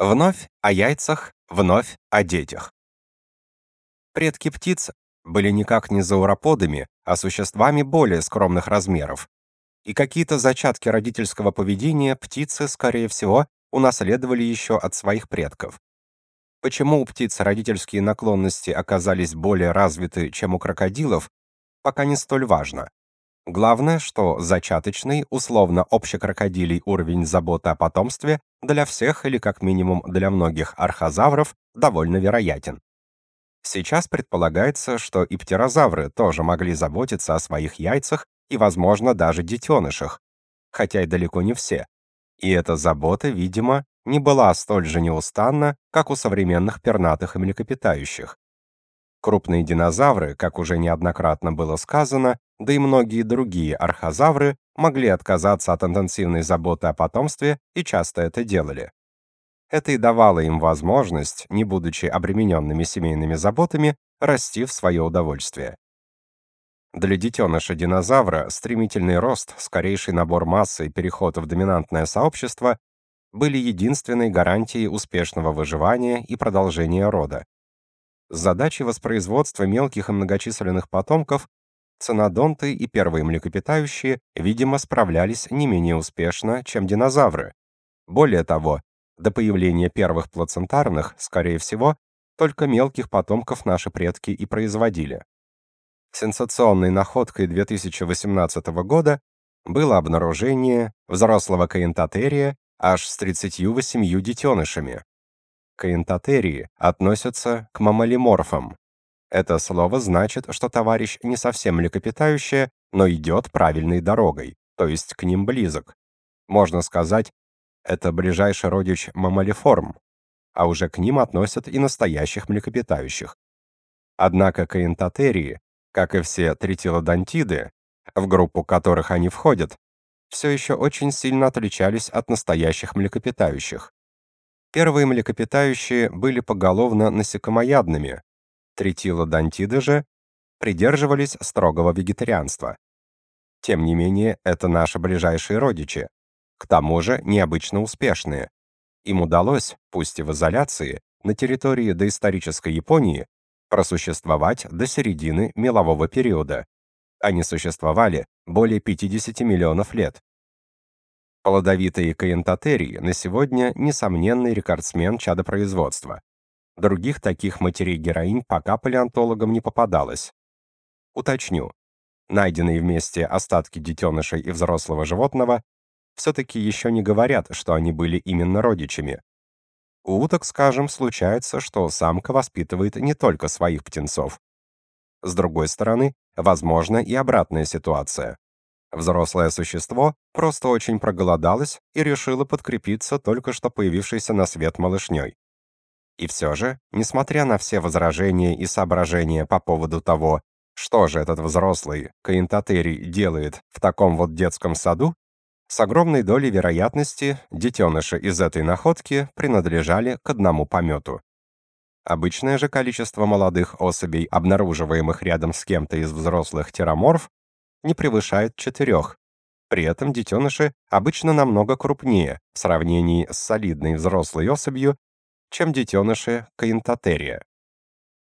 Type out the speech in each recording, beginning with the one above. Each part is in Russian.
Вновь о яйцах, вновь о детях. Предки птиц были никак не зауроподами, а существами более скромных размеров. И какие-то зачатки родительского поведения птицы, скорее всего, унаследовали еще от своих предков. Почему у птиц родительские наклонности оказались более развиты, чем у крокодилов, пока не столь важно. Главное, что зачаточный, условно общекрокодилий уровень заботы о потомстве для всех или как минимум для многих архозавров довольно вероятен. Сейчас предполагается, что и птерозавры тоже могли заботиться о своих яйцах и, возможно, даже детенышах, хотя и далеко не все. И эта забота, видимо, не была столь же неустанна, как у современных пернатых и млекопитающих. Крупные динозавры, как уже неоднократно было сказано, да и многие другие архозавры могли отказаться от интенсивной заботы о потомстве и часто это делали. Это и давало им возможность, не будучи обремененными семейными заботами, расти в свое удовольствие. Для детеныша динозавра стремительный рост, скорейший набор массы и переход в доминантное сообщество были единственной гарантией успешного выживания и продолжения рода. С задачей воспроизводства мелких и многочисленных потомков ценодонты и первые млекопитающие, видимо, справлялись не менее успешно, чем динозавры. Более того, до появления первых плацентарных, скорее всего, только мелких потомков наши предки и производили. Сенсационной находкой 2018 года было обнаружение взрослого каентотерия аж с 38 детенышами каентотерии относятся к мамалиморфам. Это слово значит, что товарищ не совсем млекопитающее, но идет правильной дорогой, то есть к ним близок. Можно сказать, это ближайший родич мамалиформ, а уже к ним относят и настоящих млекопитающих. Однако каентотерии, как и все тритилодонтиды, в группу которых они входят, все еще очень сильно отличались от настоящих млекопитающих. Первые млекопитающие были поголовно насекомоядными. Тритилодонтиды же придерживались строгого вегетарианства. Тем не менее, это наши ближайшие родичи, к тому же необычно успешные. Им удалось, пусть и в изоляции, на территории доисторической Японии просуществовать до середины мелового периода. Они существовали более 50 миллионов лет. Плодовитые каентотерии на сегодня несомненный рекордсмен чадопроизводства. Других таких матерей-героинь пока палеонтологам не попадалось. Уточню. Найденные вместе остатки детенышей и взрослого животного все-таки еще не говорят, что они были именно родичами. У уток, скажем, случается, что самка воспитывает не только своих птенцов. С другой стороны, возможна и обратная ситуация. Взрослое существо просто очень проголодалось и решило подкрепиться только что появившейся на свет малышней. И все же, несмотря на все возражения и соображения по поводу того, что же этот взрослый каентотерий делает в таком вот детском саду, с огромной долей вероятности детеныши из этой находки принадлежали к одному помету. Обычное же количество молодых особей, обнаруживаемых рядом с кем-то из взрослых тераморф, не превышает четырех. При этом детеныши обычно намного крупнее в сравнении с солидной взрослой особью, чем детеныши каинтотерия.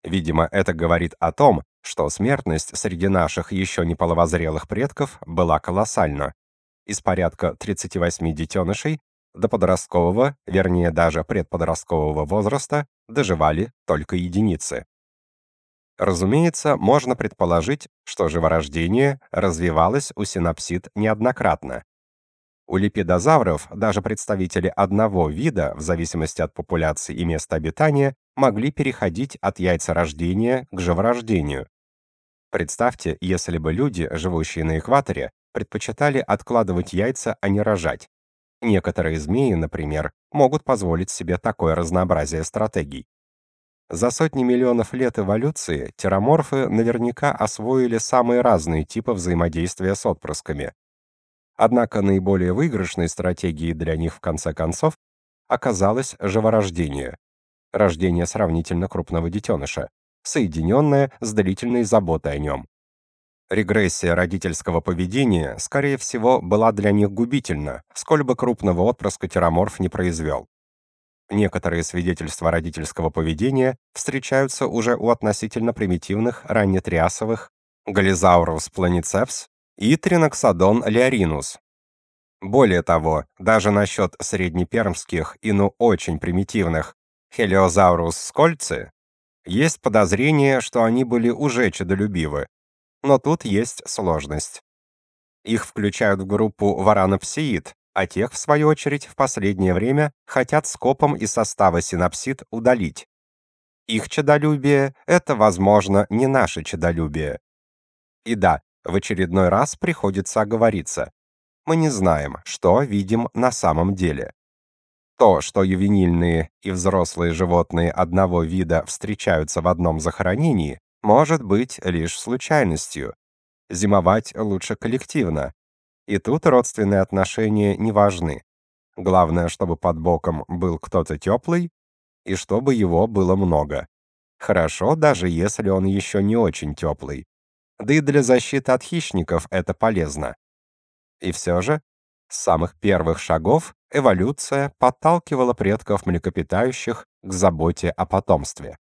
Видимо, это говорит о том, что смертность среди наших еще не половозрелых предков была колоссальна. Из порядка 38 детенышей до подросткового, вернее даже предподросткового возраста доживали только единицы. Разумеется, можно предположить, что живорождение развивалось у синапсид неоднократно. У липидозавров даже представители одного вида, в зависимости от популяции и места обитания, могли переходить от яйцерождения к живорождению. Представьте, если бы люди, живущие на экваторе, предпочитали откладывать яйца, а не рожать. Некоторые змеи, например, могут позволить себе такое разнообразие стратегий. За сотни миллионов лет эволюции тераморфы наверняка освоили самые разные типы взаимодействия с отпрысками. Однако наиболее выигрышной стратегией для них в конце концов оказалось живорождение. Рождение сравнительно крупного детеныша, соединенное с длительной заботой о нем. Регрессия родительского поведения, скорее всего, была для них губительна, сколь бы крупного отпрыска тераморф не произвел. Некоторые свидетельства родительского поведения встречаются уже у относительно примитивных раннетриасовых Гализаурус планицепс и Триноксодон леоринус. Более того, даже насчет среднепермских и ну очень примитивных Хелиозаурус скольцы есть подозрение, что они были уже чудолюбивы. Но тут есть сложность. Их включают в группу варанопсиид, а тех, в свою очередь, в последнее время хотят скопом из состава синапсид удалить. Их чадолюбие — это, возможно, не наше чадолюбие. И да, в очередной раз приходится оговориться. Мы не знаем, что видим на самом деле. То, что ювенильные и взрослые животные одного вида встречаются в одном захоронении, может быть лишь случайностью. Зимовать лучше коллективно. И тут родственные отношения не важны. Главное, чтобы под боком был кто-то теплый и чтобы его было много. Хорошо, даже если он еще не очень теплый. Да и для защиты от хищников это полезно. И все же, с самых первых шагов эволюция подталкивала предков млекопитающих к заботе о потомстве.